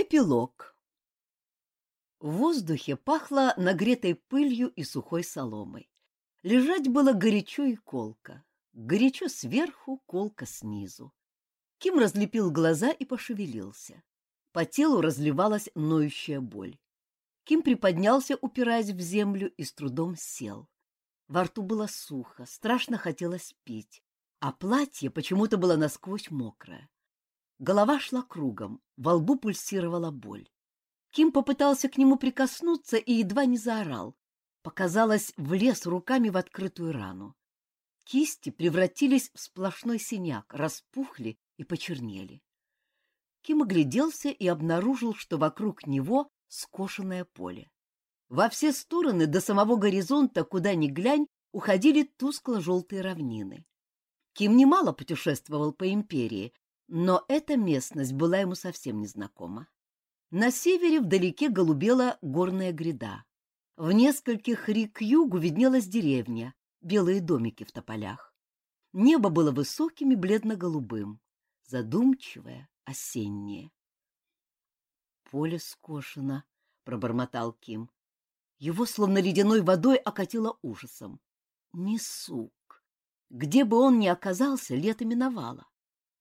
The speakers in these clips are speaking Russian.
Эпилог. В воздухе пахло нагретой пылью и сухой соломой. Лежать было горячо и колко. Горячо сверху, колко снизу. Ким разлепил глаза и пошевелился. По телу разливалась ноющая боль. Ким приподнялся, упираясь в землю, и с трудом сел. Во рту было сухо, страшно хотелось пить, а платье почему-то было насквозь мокрое. Голова шла кругом, во лбу пульсировала боль. Ким попытался к нему прикоснуться и едва не заорал. Показалось, влез руками в открытую рану. Кисти превратились в сплошной синяк, распухли и почернели. Ким огляделся и обнаружил, что вокруг него скошенное поле. Во все стороны до самого горизонта, куда ни глянь, уходили тускло-желтые равнины. Ким немало путешествовал по империи, но эта местность была ему совсем незнакома. На севере вдалеке голубела горная гряда. В нескольких ри к югу виднелась деревня, белые домики в тополях. Небо было высоким и бледно-голубым, задумчивое, осеннее. «Поле скошено», — пробормотал Ким. Его словно ледяной водой окатило ужасом. Не сук. Где бы он ни оказался, лето миновало.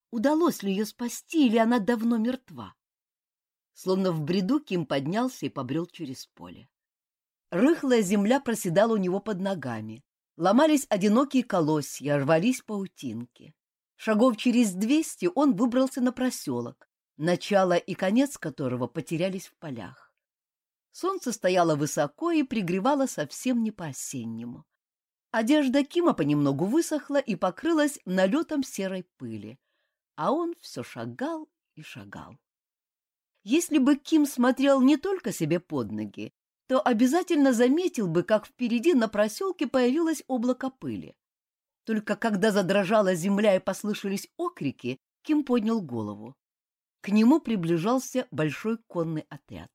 Удалось ли ее спасти, или она давно мертва? Словно в бреду Ким поднялся и побрел через поле. Рыхлая земля проседала у него под ногами. Ломались одинокие колосья, рвались паутинки. Шагов через двести он выбрался на проселок, начало и конец которого потерялись в полях. Солнце стояло высоко и пригревало совсем не по-осеннему. Одежда Кима понемногу высохла и покрылась налетом серой пыли а он все шагал и шагал. Если бы Ким смотрел не только себе под ноги, то обязательно заметил бы, как впереди на проселке появилось облако пыли. Только когда задрожала земля и послышались окрики, Ким поднял голову. К нему приближался большой конный отряд.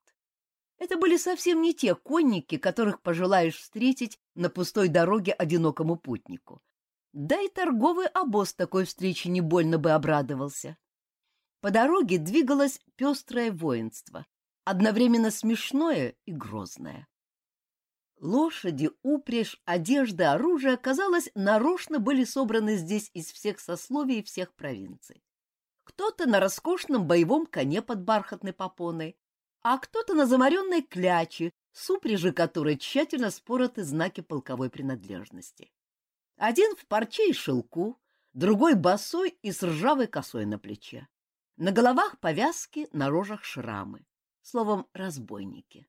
Это были совсем не те конники, которых пожелаешь встретить на пустой дороге одинокому путнику. Да и торговый обоз такой встречи не больно бы обрадовался. По дороге двигалось пестрое воинство, одновременно смешное и грозное. Лошади, упряжь, одежда, оружие, казалось, нарочно были собраны здесь из всех сословий и всех провинций. Кто-то на роскошном боевом коне под бархатной попоной, а кто-то на замаренной кляче, с упряжи которой тщательно спороты знаки полковой принадлежности. Один в парче и шелку, другой босой и с ржавой косой на плече. На головах повязки, на рожах шрамы. Словом, разбойники.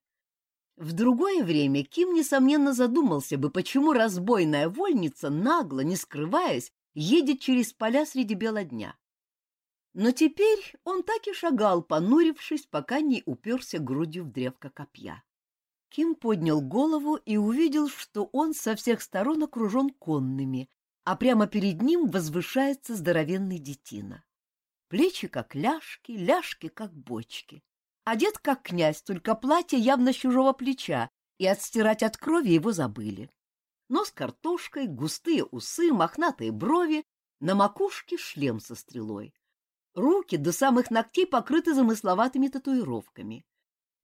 В другое время Ким, несомненно, задумался бы, почему разбойная вольница, нагло, не скрываясь, едет через поля среди бела дня. Но теперь он так и шагал, понурившись, пока не уперся грудью в древко копья. Ким поднял голову и увидел, что он со всех сторон окружен конными, а прямо перед ним возвышается здоровенный детина. Плечи как ляжки, ляжки как бочки. Одет как князь, только платье явно с чужого плеча, и отстирать от крови его забыли. Нос картошкой, густые усы, мохнатые брови, на макушке шлем со стрелой. Руки до самых ногтей покрыты замысловатыми татуировками.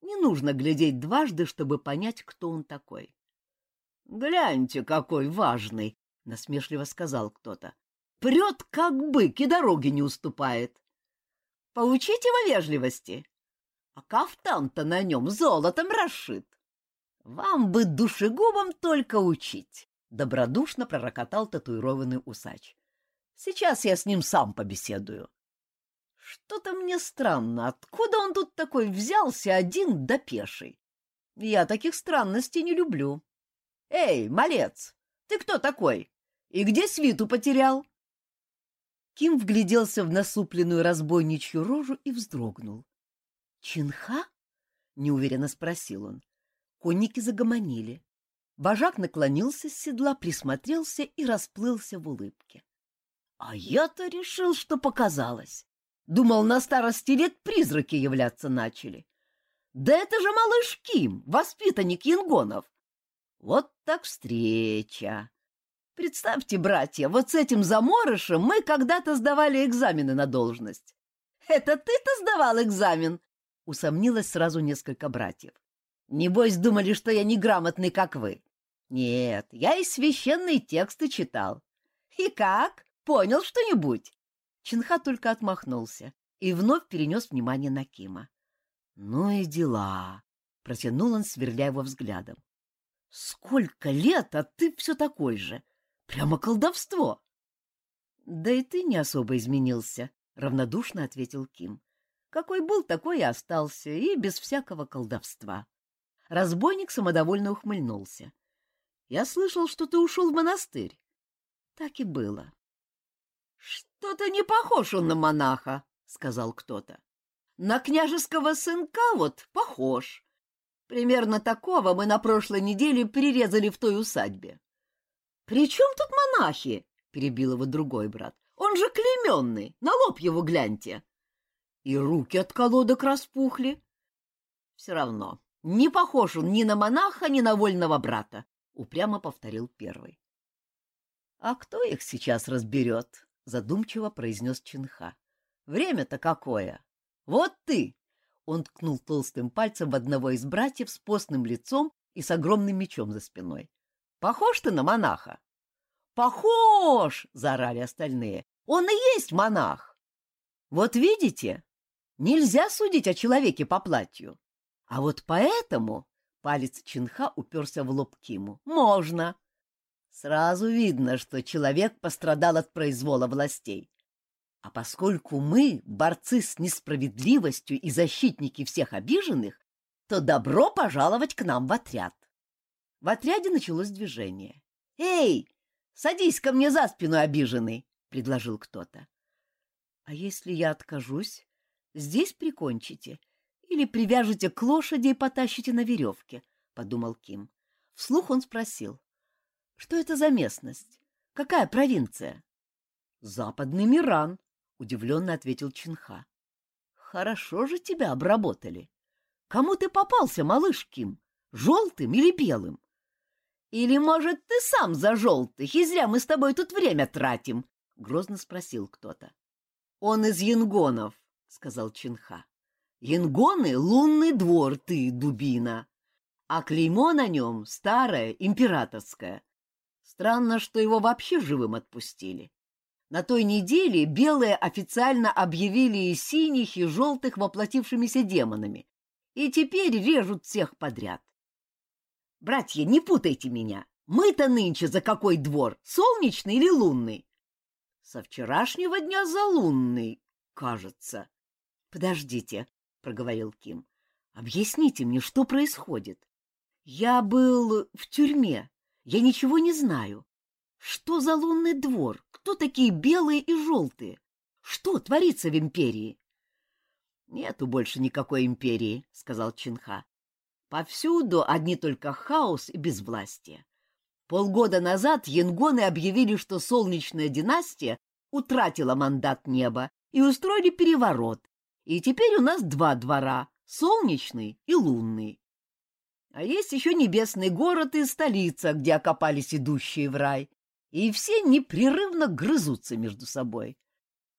Не нужно глядеть дважды, чтобы понять, кто он такой. — Гляньте, какой важный! — насмешливо сказал кто-то. — Прет, как бык, и дороги не уступает. — Поучите его вежливости. А кафтан-то на нем золотом расшит. — Вам бы душегубом только учить! — добродушно пророкотал татуированный усач. — Сейчас я с ним сам побеседую. Что-то мне странно, откуда он тут такой взялся один да пеший? Я таких странностей не люблю. Эй, малец, ты кто такой? И где свиту потерял? Ким вгляделся в насупленную разбойничью рожу и вздрогнул. «Чинха?» — неуверенно спросил он. Конники загомонили. Вожак наклонился с седла, присмотрелся и расплылся в улыбке. «А я-то решил, что показалось. Думал, на старости лет призраки являться начали. Да это же малыш Ким, воспитанник Янгонов. Вот так встреча. Представьте, братья, вот с этим заморышем мы когда-то сдавали экзамены на должность. Это ты-то сдавал экзамен? Усомнилось сразу несколько братьев. Небось, думали, что я неграмотный, как вы. Нет, я и священные тексты читал. И как? Понял что-нибудь? Чинха только отмахнулся и вновь перенес внимание на Кима. Ну и дела, протянул он, сверля его взглядом. Сколько лет, а ты все такой же. Прямо колдовство. Да и ты не особо изменился, равнодушно ответил Ким. Какой был, такой и остался, и без всякого колдовства. Разбойник самодовольно ухмыльнулся. Я слышал, что ты ушел в монастырь. Так и было. Что-то не похож он на монаха, сказал кто-то. На княжеского сынка вот похож. Примерно такого мы на прошлой неделе прирезали в той усадьбе. — При чем тут монахи? — перебил его другой брат. — Он же клейменный, на лоб его гляньте. И руки от колодок распухли. Все равно, не похож он ни на монаха, ни на вольного брата, — упрямо повторил первый. — А кто их сейчас разберет? — задумчиво произнес Чинха. — Время-то какое! Вот ты! Он ткнул толстым пальцем в одного из братьев с постным лицом и с огромным мечом за спиной. — Похож ты на монаха? — Похож! — заорали остальные. — Он и есть монах! — Вот видите, нельзя судить о человеке по платью. А вот поэтому палец Чинха уперся в лоб Киму. Можно. Сразу видно, что человек пострадал от произвола властей. А поскольку мы борцы с несправедливостью и защитники всех обиженных, то добро пожаловать к нам в отряд. В отряде началось движение. «Эй, садись ко мне за спину, обиженный!» — предложил кто-то. «А если я откажусь, здесь прикончите или привяжете к лошади и потащите на веревке, — подумал Ким. Вслух он спросил. — Что это за местность? Какая провинция? — Западный Миран, — удивленно ответил Чинха. — Хорошо же тебя обработали. Кому ты попался, малыш Ким? Желтым или белым? Или, может, ты сам за желтых, и зря мы с тобой тут время тратим? — грозно спросил кто-то. — Он из Янгонов, — сказал Чинха. Янгоны — лунный двор, ты, дубина, а клеймо на нем старое, императорское. Странно, что его вообще живым отпустили. На той неделе белые официально объявили и синих, и желтых воплотившимися демонами, и теперь режут всех подряд. Братья, не путайте меня. Мы-то нынче за какой двор, солнечный или лунный? Со вчерашнего дня за лунный, кажется. Подождите, — проговорил Ким. — Объясните мне, что происходит. Я был в тюрьме. Я ничего не знаю. Что за лунный двор? Кто такие белые и желтые? Что творится в империи? — Нету больше никакой империи, — сказал Чинха. Повсюду одни только хаос и безвластие. Полгода назад янгоны объявили, что солнечная династия утратила мандат неба и устроили переворот, и теперь у нас два двора — солнечный и лунный. А есть еще небесный город и столица, где окопались идущие в рай, и все непрерывно грызутся между собой.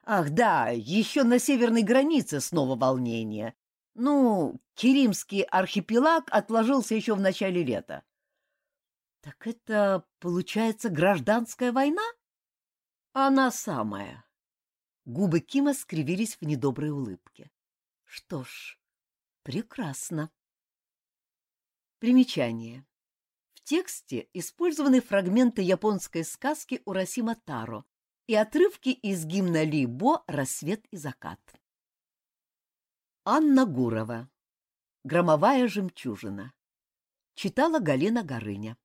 Ах да, еще на северной границе снова волнение. Ну, Керимский архипелаг отложился еще в начале лета. Так это, получается, гражданская война? Она самая. Губы Кима скривились в недоброй улыбке. Что ж, прекрасно. Примечание. В тексте использованы фрагменты японской сказки Урасима Таро и отрывки из гимна Либо «Рассвет и закат». Анна Гурова. Громовая жемчужина. Читала Галина Горыня.